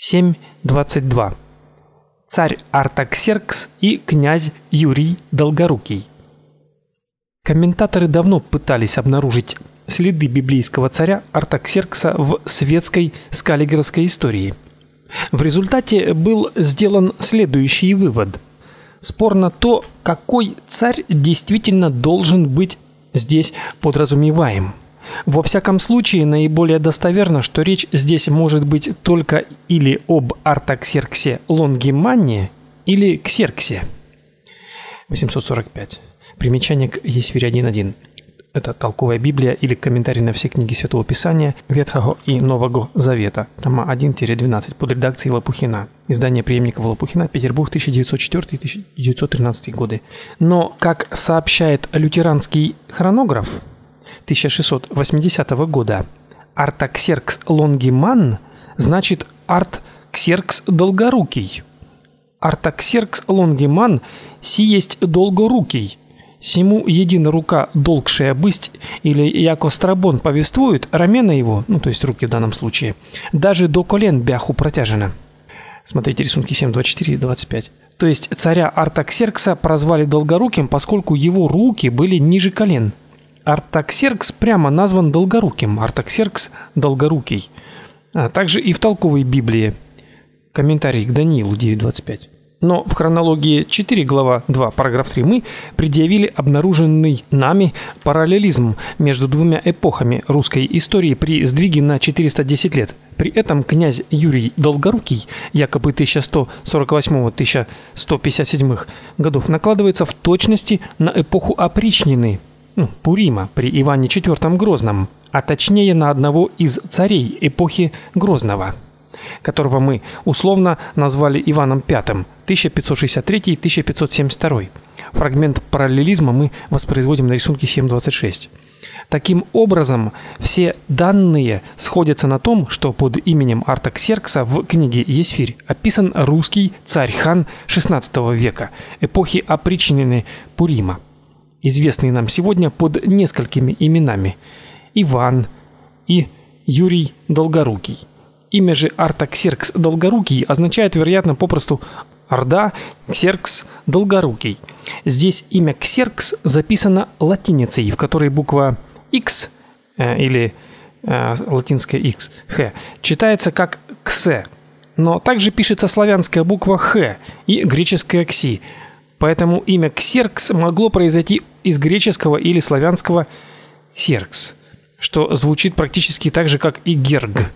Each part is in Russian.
7.22. Царь Артаксеркс и князь Юрий Долгорукий. Комментаторы давно пытались обнаружить следы библейского царя Артаксеркса в светской скаллигеровской истории. В результате был сделан следующий вывод. Спорно то, какой царь действительно должен быть здесь подразумеваем. Во всяком случае, наиболее достоверно, что речь здесь может быть только или об Артаксерксе Лонгиманне, или Ксерксе. 845. Примечание к Есфире 1.1. Это толковая Библия или комментарий на все книги Святого Писания Ветхого и Нового Завета. Тома 1-12 под редакцией Лопухина. Издание преемников Лопухина, Петербург, 1904-1913 годы. Но, как сообщает лютеранский хронограф, 1680 года. Артаксеркс Лонгиман значит Артксеркс Долгорукий. Артаксеркс Лонгиман си есть долгорукий. Сему едина рука долгшая бысть, или яко Страбон повествует, рамена его, ну то есть руки в данном случае, даже до колен бяху протяжена. Смотрите рисунки 7, 24 и 25. То есть царя Артаксеркса прозвали долгоруким, поскольку его руки были ниже колен. Артаксеркс прямо назван Долгоруким, Артаксеркс Долгорукий. А также и в толковой Библии. Комментарий к Даниилу 9:25. Но в хронологии 4 глава 2 параграф 3 мы предъявили обнаруженный нами параллелизм между двумя эпохами русской истории при сдвиге на 410 лет. При этом князь Юрий Долгорукий, якобы 1148-1157 годов, накладывается в точности на эпоху опричнины Пурима при Иване IV Грозном, а точнее на одного из царей эпохи Грозного, которого мы условно назвали Иваном V, 1563-1572. Фрагмент параллелизма мы воспроизводим на рисунке 7.26. Таким образом, все данные сходятся на том, что под именем Артаксеркса в книге Есфирь описан русский царь-хан XVI века, эпохи опричнины Пурима известный нам сегодня под несколькими именами: Иван и Юрий Долгорукий. Имя же Артаксеркс Долгорукий означает, вероятно, попросту Орда Ксеркс Долгорукий. Здесь имя Ксеркс записано латиницей, в которой буква X э, или э, латинская X, Х, читается как ксе. Но также пишется славянская буква Х и греческая кси. Поэтому имя Ксеркс могло произойти из греческого или славянского серкс, что звучит практически так же, как и Герг,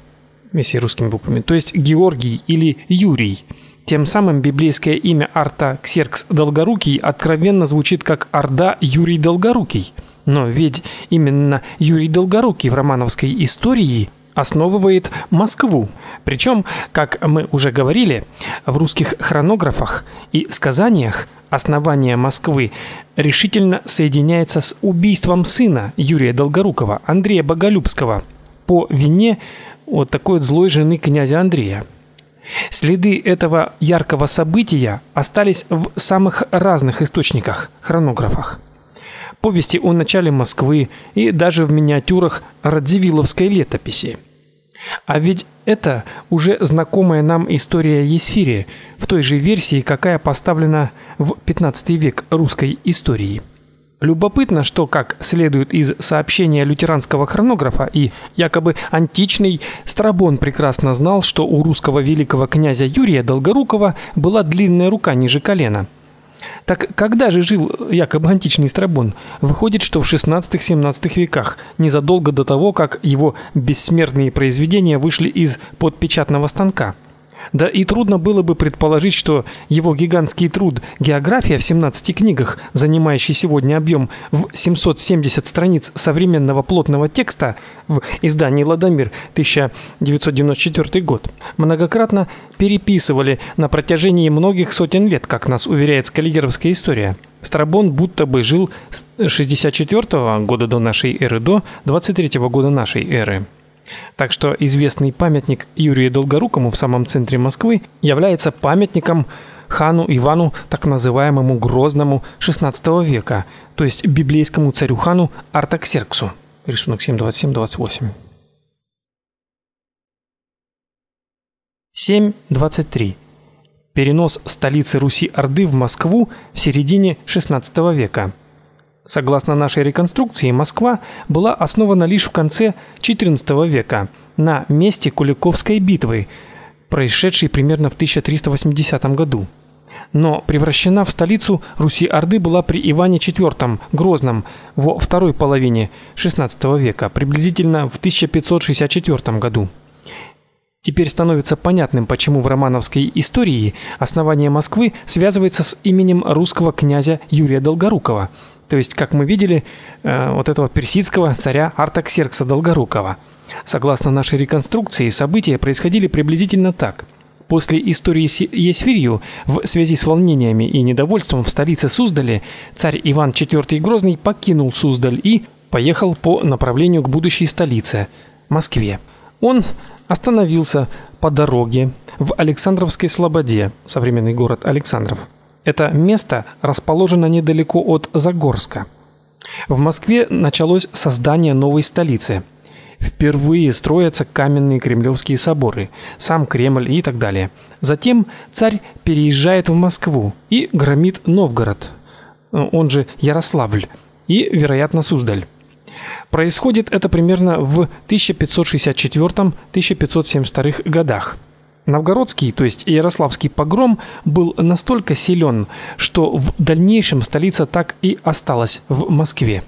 если русскими буквами, то есть Георгий или Юрий. Тем самым библейское имя Арта Ксеркс Долгорукий откровенно звучит как Орда Юрий Долгорукий. Но ведь именно Юрий Долгорукий в романовской истории основывает Москву. Причем, как мы уже говорили, в русских хронографах и сказаниях основание Москвы решительно соединяется с убийством сына Юрия Долгорукова, Андрея Боголюбского, по вине вот такой вот злой жены князя Андрея. Следы этого яркого события остались в самых разных источниках, хронографах. Повести о начале Москвы и даже в миниатюрах Радзивилловской летописи. А ведь это уже знакомая нам история Есфирия в той же версии, какая поставлена в 15 век русской истории. Любопытно, что, как следует из сообщения лютеранского хронографа и якобы античный Страбон прекрасно знал, что у русского великого князя Юрия Долгорукова была длинная рука ниже колена – так когда же жил якобы античный Страбон? Выходит, что в 16-17 веках, незадолго до того, как его бессмертные произведения вышли из подпечатного станка. Да и трудно было бы предположить, что его гигантский труд География в 17 книгах, занимающий сегодня объем в 770 страниц современного плотного текста в издании Ладомир 1994 год, многократно переписывали на протяжении многих сотен лет, как нас уверяет скаллигеровская история. Страбон будто бы жил с 64 года до нашей эры до 23 года нашей эры. Так что известный памятник Юрию Долгорукому в самом центре Москвы является памятником хану Ивану, так называемому Грозному XVI века, то есть библейскому царю-хану Артаксерксу. Рисунок 727-28. 7.23. Перенос столицы Руси-Орды в Москву в середине XVI века. Согласно нашей реконструкции, Москва была основана лишь в конце XIV века на месте Куликовской битвы, происшедшей примерно в 1380 году. Но превращена в столицу Руси-Орды была при Иване IV Грозном во второй половине XVI века, приблизительно в 1564 году. Теперь становится понятным, почему в романовской истории основание Москвы связывается с именем русского князя Юрия Долгорукова, то есть, как мы видели, э, вот этого персидского царя Артаксеркса Долгорукова. Согласно нашей реконструкции, события происходили приблизительно так: После истории с Есфирью в связи с волнениями и недовольством в столице Суздале царь Иван IV Грозный покинул Суздаль и поехал по направлению к будущей столице Москве. Он остановился по дороге в Александровской Слободе, современный город Александров. Это место расположено недалеко от Загорска. В Москве началось создание новой столицы. Впервые строятся каменные кремлевские соборы, сам Кремль и так далее. Затем царь переезжает в Москву и громит Новгород, он же Ярославль, и, вероятно, Суздаль. Происходит это примерно в 1564-1572 годах. Новгородский, то есть Ярославский погром был настолько силен, что в дальнейшем столица так и осталась в Москве.